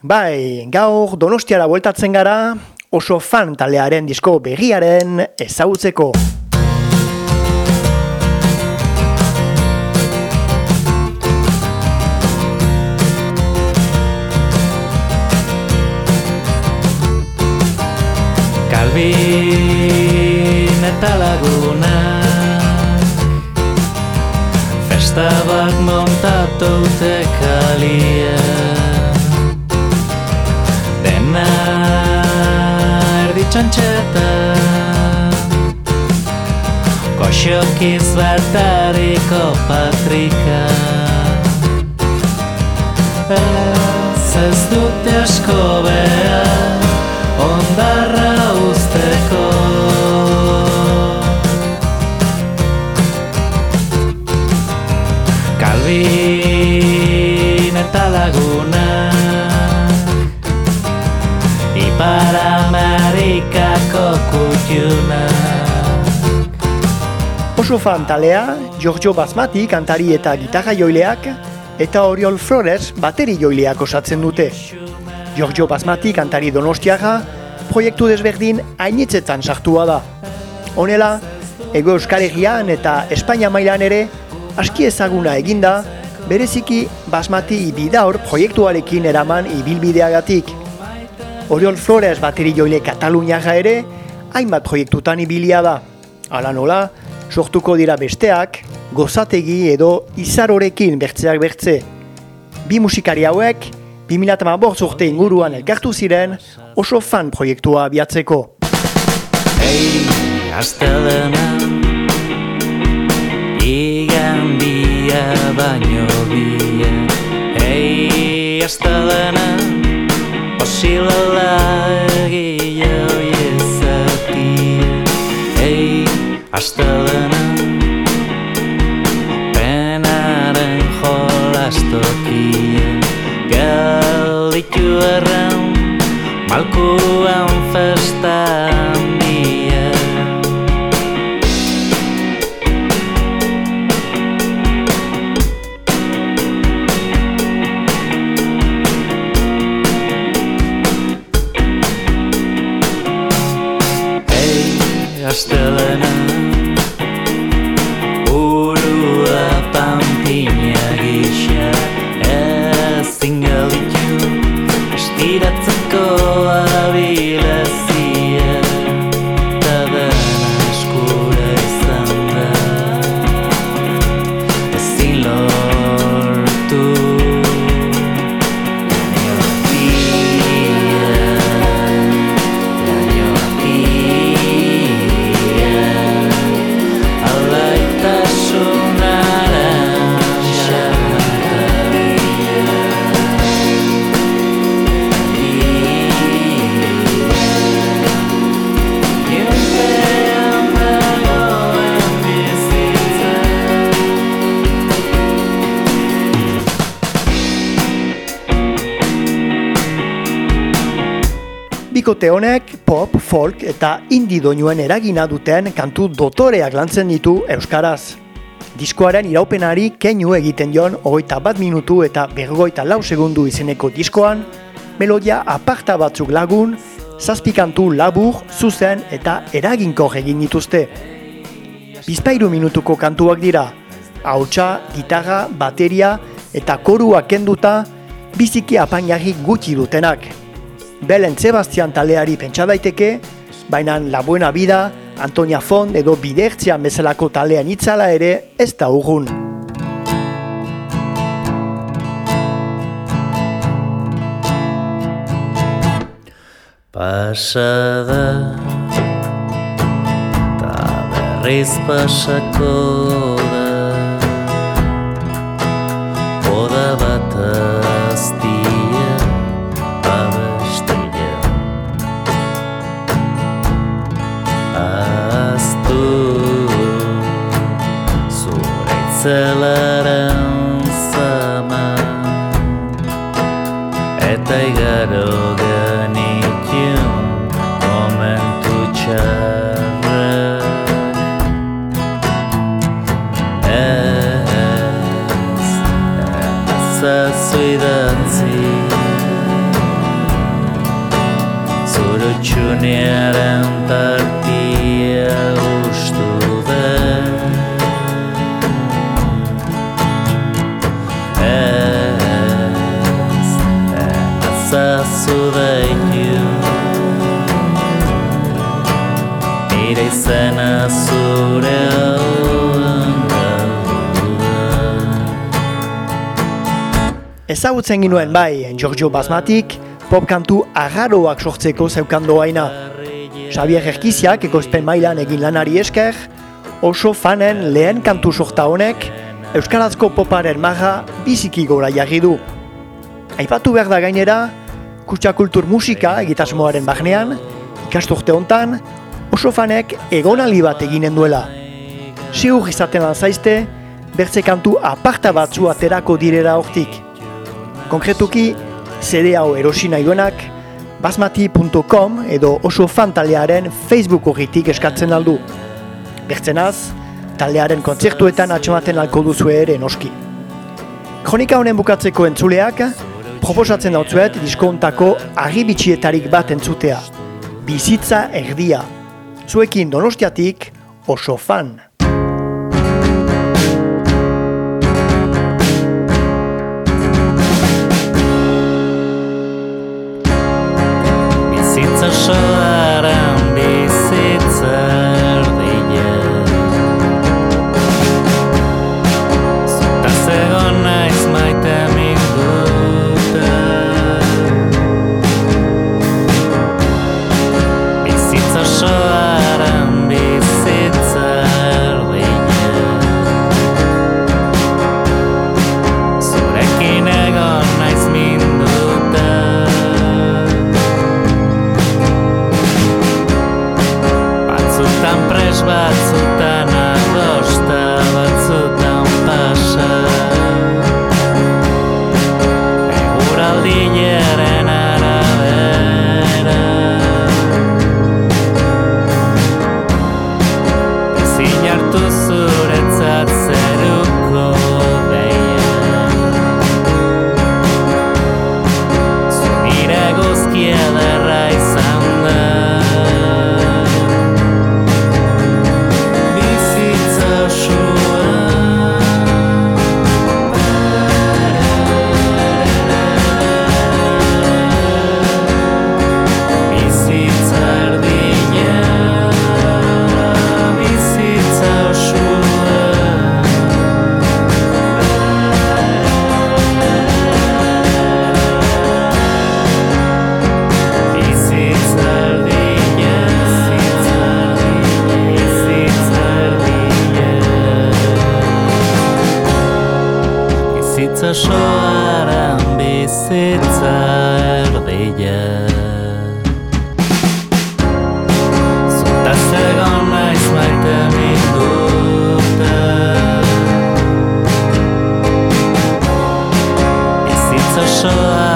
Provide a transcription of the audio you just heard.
Bai, gaur donostiara bueltatzen gara, oso fan talearen disko begiaren ezagutzeko. Kalbin eta laguna Festa bat montatu erdi txantxeta Koxok izbertariko patrika Ez ez dute asko ondarra Oso fan talea, Giorgio Basmati kantari eta gitarra joileak, eta Oriol Flores bateri joileak osatzen dute. Giorgio Basmati kantari donostiaga, proiektu desberdin hainitzetan sartua da. Honela, Ego Euskal Herrian eta Espainia mailan ere, aski ezaguna eginda, bereziki Basmati bidaur proiektuarekin eraman ibilbideagatik. Oriol Flores bateri joile Kataluniaga ere, hainbat proiektutan ibilia da. Hala nola, sortuko dira besteak, gozategi edo izarorekin bertzeak bertze. Bi musikari hauek, 2008 urte inguruan elkartu ziren, oso fan proiektua abiatzeko. Hey, astelena Igan bia baino bia Hey, astelena Osilala Astelenan. Penaren jolastokia Gelditu erran malkuan festa handia Hey, astelenan. Bikote honek pop, folk eta indie doinuen eragina duten kantu dotoreak lantzen ditu Euskaraz. Diskoaren iraupenari keinu egiten jon hogeita bat minutu eta bergoita lau segundu izeneko diskoan, melodia aparta batzuk lagun, zazpikantu labur, zuzen eta eraginko egin dituzte. Bizpairu minutuko kantuak dira, hautsa, gitarra, bateria eta korua kenduta, biziki apainarri gutxi dutenak. Belen Sebastian taleari pentsa daiteke, baina La Buena Vida, Antonia Font edo Bidertzian bezalako talean itzala ere ez da urgun. Pasada Ta berriz pasako Itxunearen partia ustu den Ez, azazu daitu Nire izena zure Ezagutzen ginuen bai, Giorgio Basmatik, pop kantu agarroak sortzeko zeukan doaina. Xavier Erkiziak ekoizpen mailan egin lanari esker, oso fanen lehen kantu sorta honek, Euskarazko poparen maga biziki gora jarri du. Aipatu behar da gainera, kutsa kultur musika egitasmoaren bagnean, ikasturte hontan, oso fanek egonaldi bat eginen duela. Sigur izaten zaizte, bertze kantu aparta batzu aterako direra hortik. Konkretuki, CD hau erosi nahi duenak, basmati.com edo oso fan taldearen Facebook horritik eskatzen aldu. Bertzenaz, taldearen kontzertuetan atxematen alko duzue ere noski. Kronika honen bukatzeko entzuleak, proposatzen dautzuet diskontako argibitxietarik bat entzutea. Bizitza erdia. Zuekin donostiatik oso fan. Bizitza soaren します。bizitza soaran bizitza erdila Zuntaz egon naiz maite minduta. Bizitza soaran